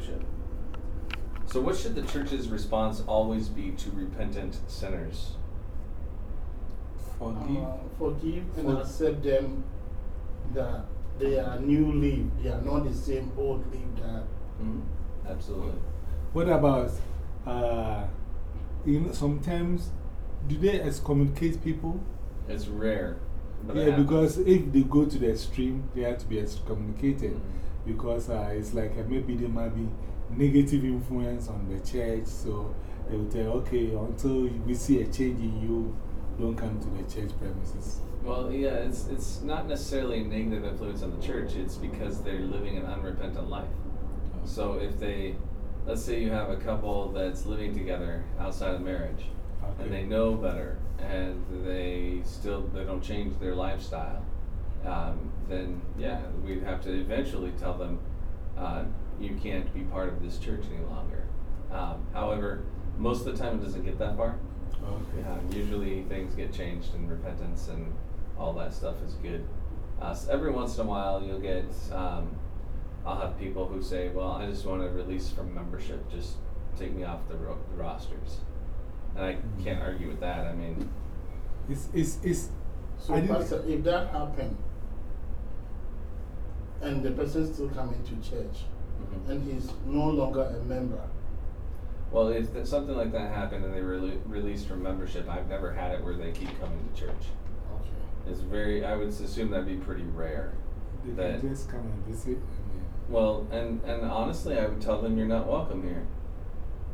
leadership. So, what should the church's response always be to repentant sinners? Forgive. Uh, forgive and For- accept them that they are new leaf. They are not the same old leaf that. -hmm. Absolutely. What about, uh, you know, sometimes do they excommunicate people? It's rare. Yeah, because if they go to the extreme, they have to be excommunicated. Mhm. Because uh, it's like uh, maybe there might be negative influence on the church. So they will tell, okay, until we see a change in you, don't come to the church premises. Well, yeah, it's, it's not necessarily a negative influence on the church, it's because they're living an unrepentant life. So if they, let's say you have a couple that's living together outside of marriage, Okay. and they know better, and they still they don't change their lifestyle, um, then yeah, we'd have to eventually tell them uh, you can't be part of this church any longer. Um, however, most of the time it doesn't get that far. Okay. Um, usually things get changed and repentance and all that stuff is good. Uh, so every once in a while you'll get, um, I'll have people who say, well, I just want to release from membership, just take me off the, ro- the rosters. And I can't argue with that. I mean, It's, it's, it's, So, I Pastor, if that happened and the person still coming to church mhm. and he's no longer a member, well, if th- something like that happened and they were rele- released from membership, I've never had it where they keep coming to church. okay. It's very, I would assume that'd be pretty rare. they That- can just come and visit. I Well, and, and honestly, I would tell them you're not welcome here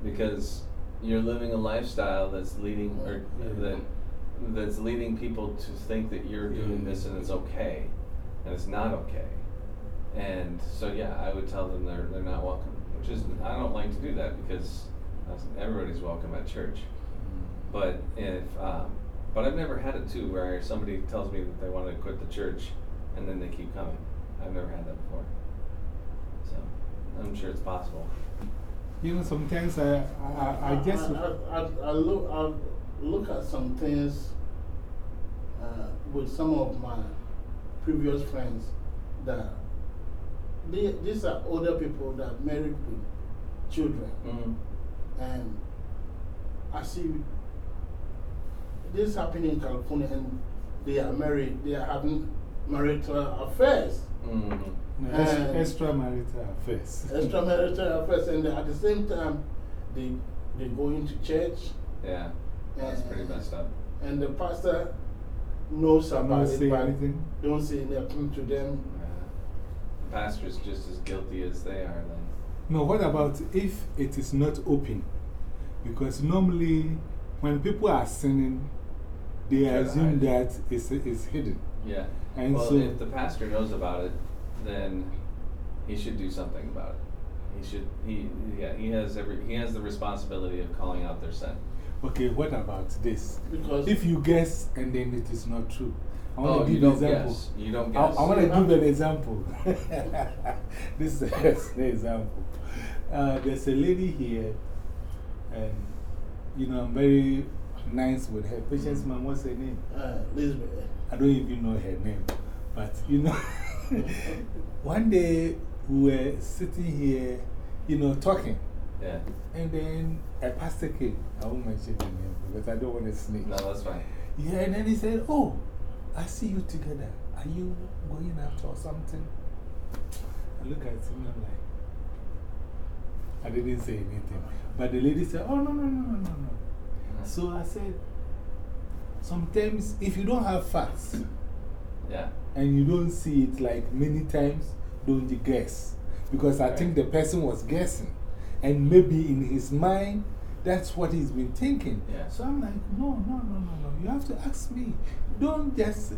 because you're living a lifestyle that's leading or Yeah. that that's leading people to think that you're doing Yeah. this and it's okay, and it's not okay. And so, yeah, I would tell them they're they're not welcome. Which is I don't like to do that because everybody's welcome at church. But if, um, but I've never had it too, where somebody tells me that they want to quit the church, and then they keep coming. I've never had that before. So I'm sure it's possible. You know, sometimes I, I, I just. I, I, I, I look, I look at some things uh, with some of my previous friends that they, these are older people that married with children. Mm-hmm. And I see this happening in California, and they are married, they are having marital affairs, Mm-hmm. No, extra, And- extramarital affairs. extramarital affairs, and at the same time, they, they go into church, Yeah, that's pretty messed up. and the pastor knows Don't about it, but anything. don't say anything to them. Pastor's just as guilty as they are then. No, what about if it is not open? Because normally, when people are sinning, they assume that it's, it's hidden. Yeah. And well, so- if the pastor knows about it, then he should do something about it. He should. He yeah. He has every. He has the responsibility of calling out their sin. Okay, what about this? Because If you guess and then it is not true. I want Oh, to you give an don't example. guess. You don't I, guess. I want to give an example. this is an example. Uh, there's a lady here, and you know, I'm very nice with her. Patience, ma'am, what's her name? uh, Lisbeth, I don't even know her name. But you know, one day we were sitting here, you know, talking. Yeah. And then a pastor came. I won't mention the name because I don't want to snitch. No, that's fine. Yeah, and then he said, Oh, I see you together. Are you going out or something? I look at him and I'm like, I didn't say anything. But the lady said, Oh, no, no, no, no, no, no. Mm-hmm. So I said, Sometimes if you don't have facts Yeah. and you don't see it like many times, don't you guess? Because I think the person was guessing. And maybe in his mind, that's what he's been thinking. Yeah. So I'm like, no, no, no, no, no. You have to ask me. Don't just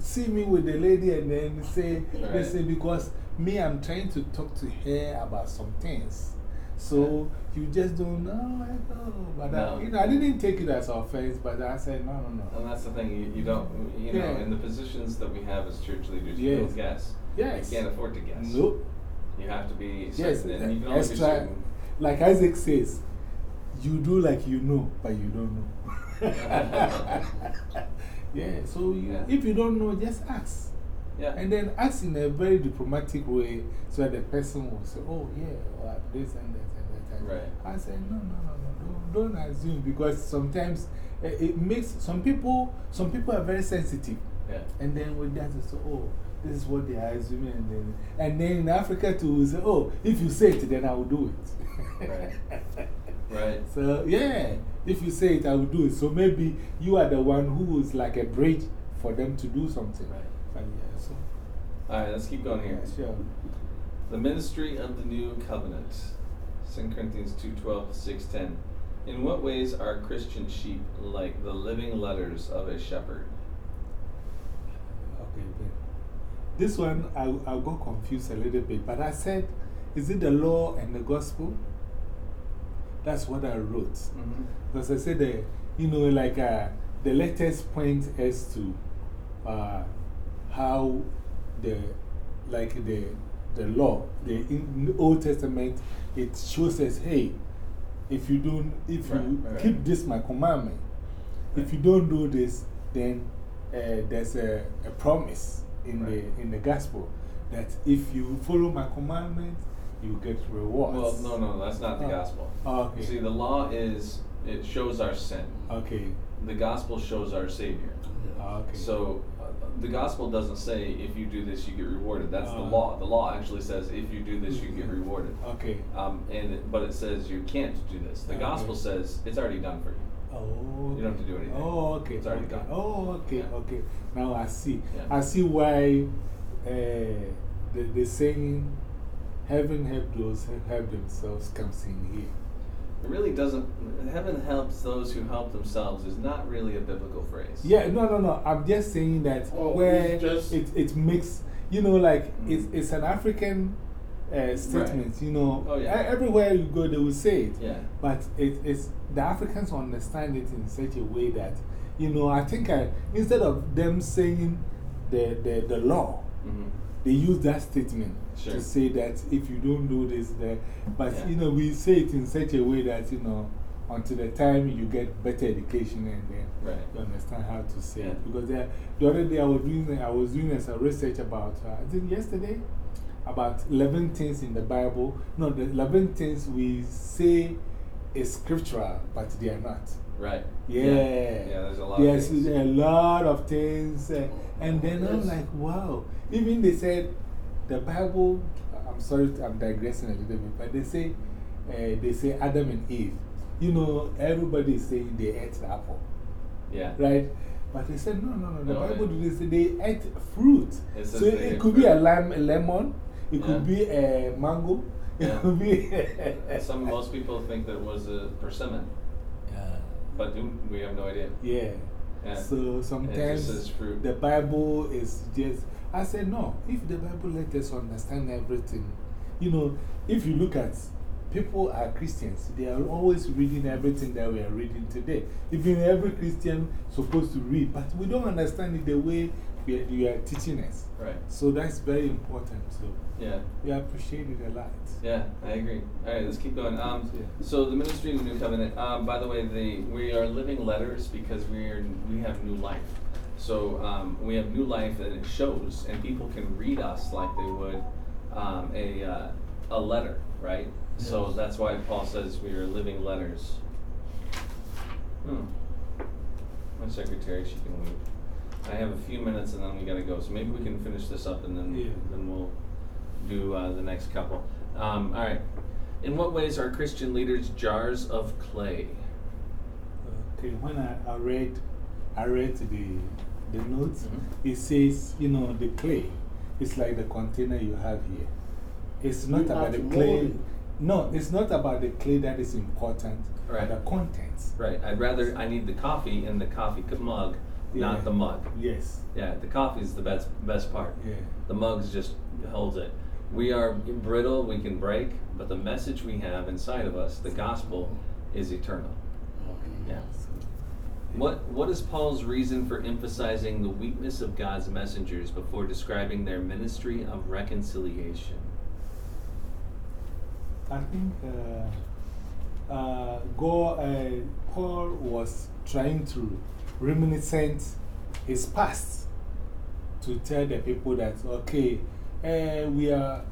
see me with the lady and then say, Right. listen, because me, I'm trying to talk to her about some things. So you just don't know. I know. But I, you know, I didn't take it as offense, but I said, no, no, no. And that's the thing, you, you don't, you know, in the positions that we have as church leaders, you Yes. don't guess. Yes. You can't afford to guess. Nope. You have to be Yes, certain, and you can only be certain. Like Isaac says, you do like you know, but you don't know. yeah, so Yeah. if you don't know, just ask. Yeah. And then ask in a very diplomatic way so that the person will say, oh, yeah, or this and that and that. And Right. I said, no, no, no, no, don't, don't assume because sometimes eh, it makes some people, some people are very sensitive. Yeah. And then with that, they say, oh, this is what they are assuming. And then, and then in Africa, too, we say, oh, if you say it, then I will do it. Right. Right. So, yeah, if you say it, I will do it. So maybe you are the one who is like a bridge for them to do something. Right. But yeah, so, All right, let's keep going here. yeah, sure. The ministry of the new covenant. 2 Corinthians 2:12 6:10. In what ways are Christian sheep like the living letters of a shepherd? Okay. This one, I, I got confused a little bit, but I said, is it the law and the gospel? That's what I wrote. -hmm. Because I said, that, you know, like uh, the letters point as to uh, how the, like the, the law, the in the Old Testament, it shows us, hey, if you don't, if Right, you right, keep this, my commandment, if you don't do this, then uh, there's a, a promise in, Right. the, in the gospel that if you follow my commandment, you get rewards. Well, no, no, that's not the Oh. gospel. Oh, okay. See, the law is, it shows our sin. Okay. The gospel shows our Savior. Ah, Okay. So, uh, the gospel doesn't say if you do this, you get rewarded. That's the Uh. law. The law actually says if you do this, you get rewarded. Okay. Um, and but it says you can't do this. The Okay. gospel says it's already done for you. Oh. You don't have to do anything. Oh, okay. It's already okay. done. Oh, okay, Yeah. okay. Now I see. Yeah. I see why uh, the, the saying, heaven help those who help themselves comes in here. It really doesn't. Heaven helps those who help themselves is not really a biblical phrase. Yeah, no, no, no. I'm just saying that Oh, where it's just- it, it makes, you know, like Mm. it's, it's an African uh, statement, you know. Oh, yeah. Everywhere you go, they will say it. Yeah. But it, it's, the Africans understand it in such a way that, you know, I think I, instead of them saying the, the, the law, -hmm. they use that statement Sure. to say that if you don't do this, that. But, Yeah. you know, we say it in such a way that, you know, until the time you get better education and then Right. you understand how to say Yeah. it. Because the, the other day I was doing, I was doing some research about, uh, I think yesterday, about 11 things in the Bible. No, the 11 things we say is scriptural, but they are not. Right. Yeah. Yeah, there's a lot of There's things. a lot of things. uh, and then I'm like, wow. Even they said the Bible, I'm sorry, I'm digressing a little bit, but they say, uh, they say Adam and Eve. You know, everybody is saying they ate the apple, Yeah. right? But they said, no, no, no. The No, Bible didn't say they ate fruit. So it could be a, lime, a lemon, it Yeah. could be a mango, it Yeah. could be. Some, most people think that was a persimmon, Yeah. but we have no idea. Yeah. Yeah. So sometimes the Bible is just. I said, no, if the Bible let us understand everything, you know, if you look at people are Christians, they are always reading everything that we are reading today. Even every Christian supposed to read, but we don't understand it the way we are, you are teaching us. Right. So that's very important. So Yeah. we appreciate it a lot. Yeah, I agree. All right, let's keep going. Um, Yeah. So the ministry of the new covenant. Um, by the way, the we are living letters because we are we have new life. So um, we have new life, and it shows, and people can read us like they would um, a uh, a letter, right? So that's why Paul says we are living letters. Hmm. My secretary, she can leave. I have a few minutes, and then we gotta go. So maybe we can finish this up, and then Yeah. then we'll do uh, the next couple. Um, all right. In what ways are Christian leaders jars of clay? Okay, when I, I read, I read the, the notes, Mhm. it says, you know, the clay is like the container you have here. It's not You about have the to mold clay. it. No, it's not about the clay that is important, Right. the contents. Right. I'd rather, I need the coffee in the coffee cu- mug, Yeah. not the mug. Yes. Yeah, the coffee is the best, best part. Yeah. The mugs just holds it. We are brittle, we can break, but the message we have inside of us, the gospel, is eternal. Yeah. What, what is Paul's reason for emphasizing the weakness of God's messengers before describing their ministry of reconciliation? I think uh, uh, God, uh, Paul was trying to reminiscent his past to tell the people that, okay, eh, we, are,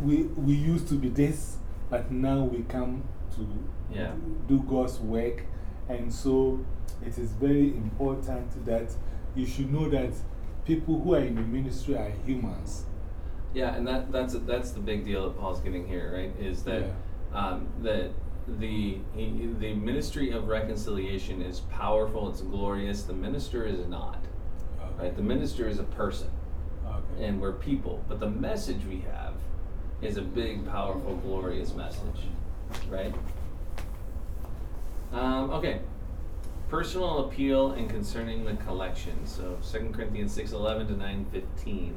we, we used to be this, but now we come to Yeah. do God's work. And so it is very important that you should know that people who are in the ministry are humans. Yeah, and that, that's, that's the big deal that Paul's getting here, right? Is that, um, that the, he, the ministry of reconciliation is powerful, it's glorious. The minister is not, right? The minister is a person, Okay. and we're people. But the message we have is a big, powerful, glorious message, right? Um, okay. Personal appeal and concerning the collection. So 2 Corinthians 6:11 to 9:15.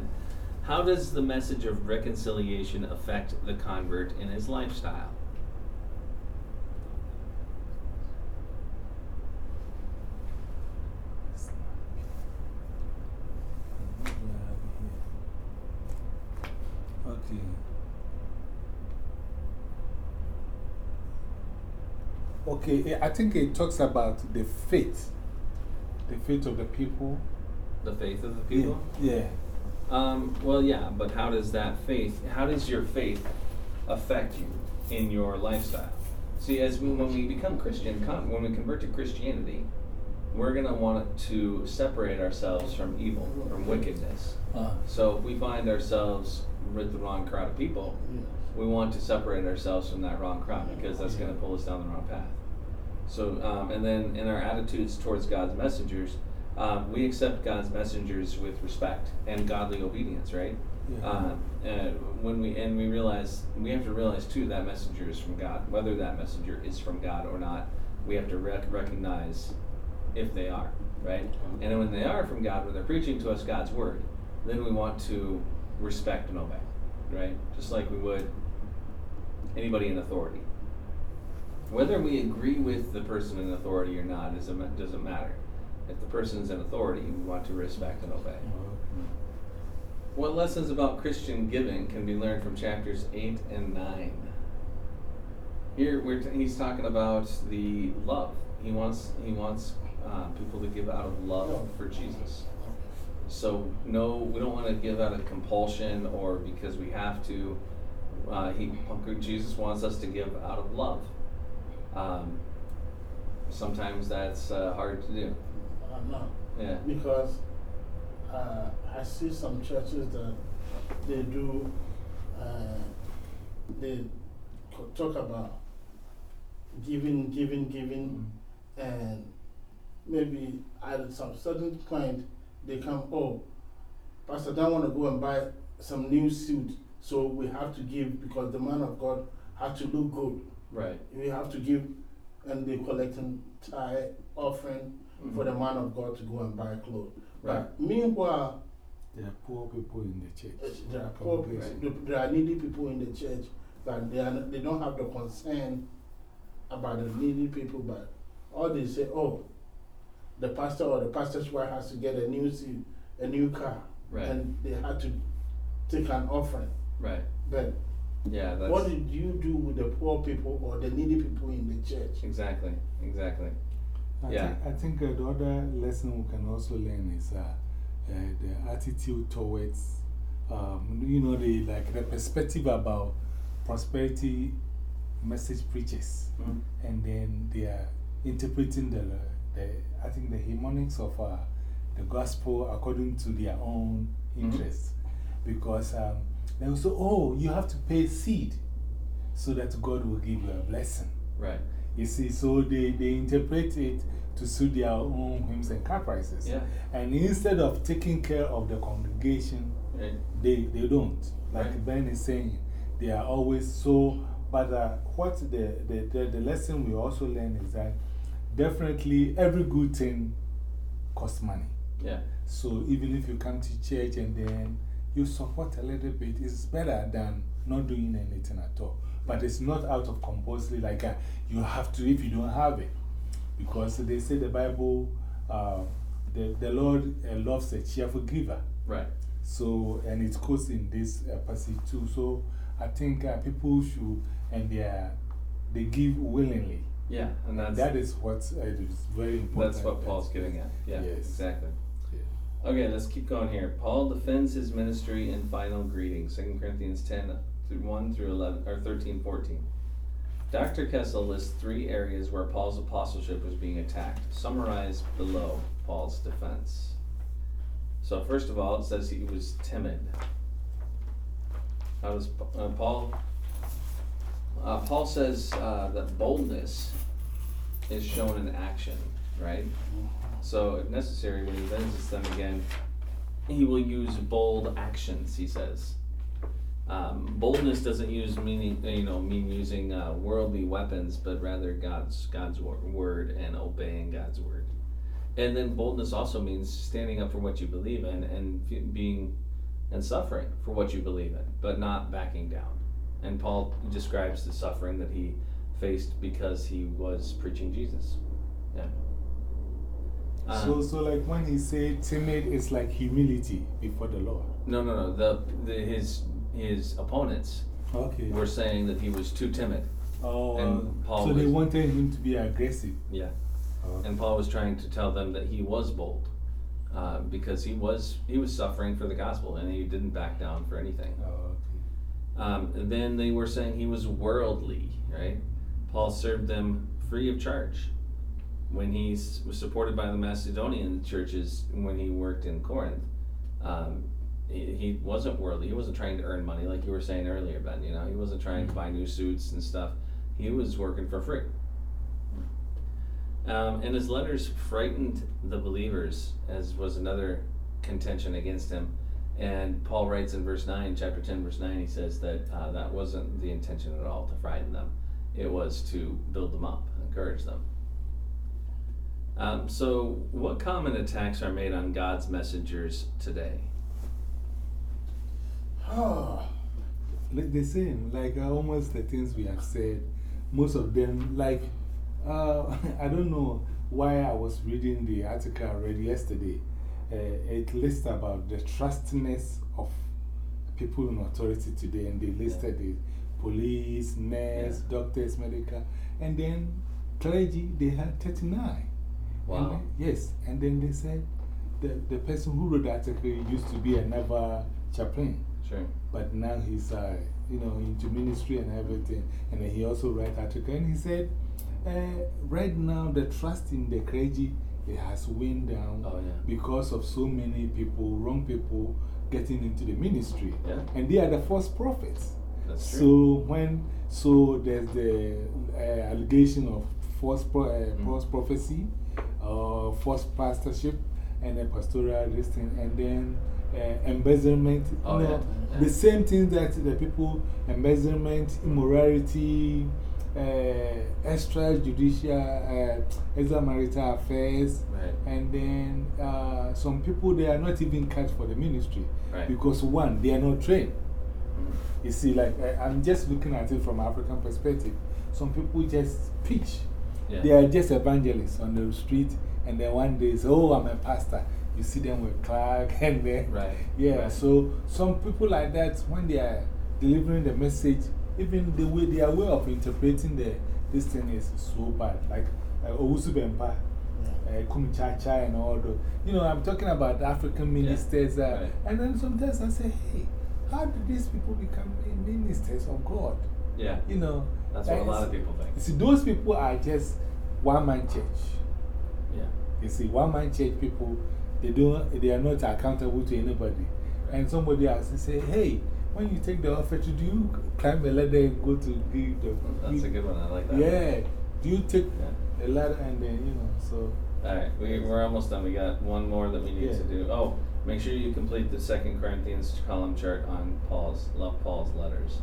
How does the message of reconciliation affect the convert in his lifestyle? Okay. Okay, eh, I think it talks about the faith, the faith of the people. The faith of the people? Yeah. Um, well, yeah, but how does that faith, how does your faith affect you in your lifestyle? See, as we, when we become Christian, when we convert to Christianity, we're going to want to separate ourselves from evil, from wickedness. Uh, So if we find ourselves with the wrong crowd of people, Yes. we want to separate ourselves from that wrong crowd because that's going to pull us down the wrong path. So, um, and then in our attitudes towards God's messengers, um, we accept God's messengers with respect and godly obedience, right? Yeah. Uh, and when we and we realize we have to realize too that messenger is from God. Whether that messenger is from God or not, we have to rec- recognize if they are, right? And when they are from God, when they're preaching to us God's word, then we want to respect and obey, right? Just like we would anybody in authority. Whether we agree with the person in authority or not is doesn't matter. If the person is in authority, we want to respect and obey. What lessons about Christian giving can be learned from chapters 8 and 9? Here, we're he's talking about the love. He wants, he wants uh, people to give out of love for Jesus. So, no, we don't want to give out of compulsion or because we have to. Uh, he, Jesus wants us to give out of love. Um, sometimes that's uh, hard to do. No. Yeah. Because uh, I see some churches that they do, uh, they talk about giving, giving, giving, and maybe at some certain point they come, oh, Pastor Dan want to go and buy some new suit, so we have to give because the man of God has to look good. Right. We have to give, and they collecting tithe offering for the man of God to go and buy clothes. Right. But meanwhile, There are poor people in the church. uh, there are poor, people- there are needy people in the church, but they are they don't have the concern about the needy people. But all they say, oh, the pastor or the pastor's wife has to get a new suit, a new car, Right. and they had to take an offering. Right. But Yeah, that's what did you do with the poor people or the needy people in the church? exactly, exactly. I Yeah. think, I think uh, the other lesson we can also learn is uh, uh, the attitude towards, um, you know, the, like the perspective about prosperity message preachers. Mhm. And then they are interpreting the, the I think, the harmonics of uh, the gospel according to their own Mhm. interests. Because um, they will say, oh, you have to pay seed so that God will give you a blessing. Right. You see, so they, they interpret it to suit their own whims and caprices. Yeah. And instead of taking care of the congregation, they, they don't. Like Right. Ben is saying, they are always so. But uh, what the, the, the, the lesson we also learn is that definitely every good thing costs money. Yeah. So even if you come to church and then you support a little bit, it's better than not doing anything at all. But it's not out of compulsory, like uh, you have to if you don't have it. Because they say the Bible, uh, the, the Lord uh, loves a cheerful giver. Right. So, and it goes in this uh, passage too. So I think uh, people should, and they, are, they give willingly. Yeah. And that's, that is what uh, is very important. that's what Paul's getting at. Yeah. Yes. Exactly. Yeah. Okay, let's keep going here. Paul defends his ministry in final greeting. 2 Corinthians 10 through 1 through 11 or 13 14. Dr. Kessel lists three areas where Paul's apostleship was being attacked, summarized below Paul's defense. So, first of all, it says he was timid. How does uh, Paul? Uh, Paul says uh, that boldness is shown in action, right? So, if necessary, when he visits them again, he will use bold actions, he says. Um, boldness doesn't use meaning, you know, mean using uh, worldly weapons, but rather God's God's word and obeying God's word. And then boldness also means standing up for what you believe in and being and suffering for what you believe in, but not backing down. And Paul describes the suffering that he faced because he was preaching Jesus. Yeah. So, um, so like when he said timid, it's like humility before the Lord. No, no, no. The, the his his opponents okay. were saying that he was too timid. Oh, and Paul so they wanted him to be aggressive. Yeah. Okay. And Paul was trying to tell them that he was bold. Uh, because he was he was suffering for the gospel and he didn't back down for anything. Oh, okay. um, then they were saying he was worldly, right? Paul served them free of charge when he was supported by the Macedonian churches when he worked in Corinth, um, he, he wasn't worldly. He wasn't trying to earn money like you were saying earlier, Ben. You know, he wasn't trying to buy new suits and stuff. He was working for free. Um, and his letters frightened the believers, as was another contention against him. And Paul writes in verse 9, chapter 10, verse 9, he says that uh, that wasn't the intention at all to frighten them. It was to build them up, encourage them. Um, so, what common attacks are made on God's messengers today? Oh, like the same, like uh, almost the things we have said, most of them, like, uh, I don't know why I was reading the article I read yesterday. Uh, it lists about the trustiness of people in authority today, and they listed the police, nurse, doctors, medical, and then clergy, they had 39. Wow. And yes, and then they said the, the person who wrote the article used to be a naval chaplain. Sure. But now he's uh, you know, into ministry and everything. And he also wrote article. And he said, uh, right now the trust in the clergy it has went down oh, yeah. because of so many people, wrong people, getting into the ministry. Yeah. And they are the false prophets. That's true. So, when, so there's the uh, allegation of false, pro, uh, mm. false prophecy uh, false pastorship and a pastoral listing, and then uh, embezzlement. Oh, you know, yeah. The same thing that the people, embezzlement, immorality, uh, extrajudicial, uh, extramarital affairs, right. and then uh, some people, they are not even cut for the ministry right. because one, they are not trained. -hmm. You see, like, I, I'm just looking at it from African perspective. Some people just preach they are just evangelists on the street, and then one day say, Oh, I'm a pastor. You see them with Clark and then. Right. Yeah, right. so some people like that, when they are delivering the message, even the way, their way of interpreting the, this thing is so bad. Like, Owusu Bempah. Uh, Kumchacha and all the, you know, I'm talking about African ministers. Yeah. Right. And then sometimes I say, hey, how did these people become ministers of God? Yeah. You know, that's what a lot of people think. See, those people are just one man church. Yeah. You see, one man church people, they, don't, they are not accountable to anybody. And somebody else say, hey, when you take the offer, to do you climb a ladder and go to give the. That's a good one. I like that. Yeah. Do you take a ladder and then, you know, so. Alright, we, we're almost done. We got one more that we need to do. Oh, make sure you complete the Second Corinthians column chart on Paul's, love Paul's letters.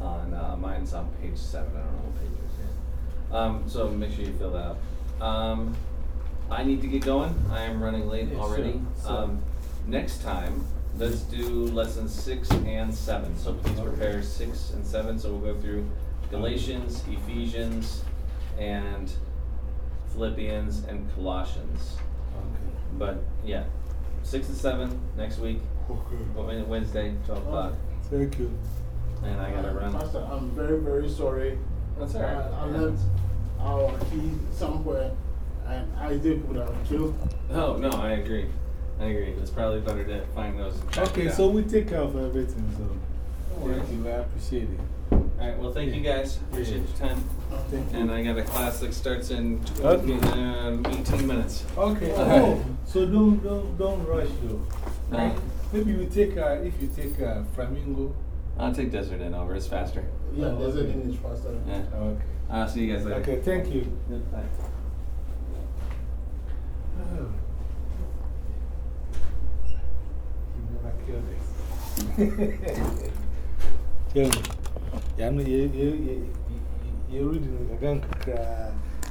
On uh, mine's on page seven. I don't know what page it is. Um, so make sure you fill that out. Um, I need to get going. I am running late Yeah, already. sure, Um, next time, let's do lessons six and seven. So please Okay. prepare six and seven. So we'll go through Galatians, Ephesians, and Philippians and Colossians. Okay. But yeah, six and seven next week, Okay. Wednesday, 12 o'clock. Thank you. And I gotta run. Pastor, I'm very, very sorry. That's all right. I, I left our key somewhere and Isaac would have killed. Oh, no, I agree. I agree. It's probably better to find those. and track it Okay, down. so we take care of everything, so worries. thank you, I appreciate it. All right. Well, thank you guys. Appreciate your time. Thank you. And I got a class that starts in Okay. um, 18 minutes. Okay, Alright. oh, so don't, don't, don't rush though. No. Maybe you take, uh, if you take uh, Flamingo. I'll take Desert Inn over. It's faster. Yeah, there's okay. a English faster. Yeah. Okay. I'll see you guys later. Okay, thank you. Yep, bye. Oh. You never killed us. Tell me. Yeah, no, you, you, you, you, you're reading a gun.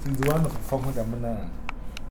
Since one of the former Damana.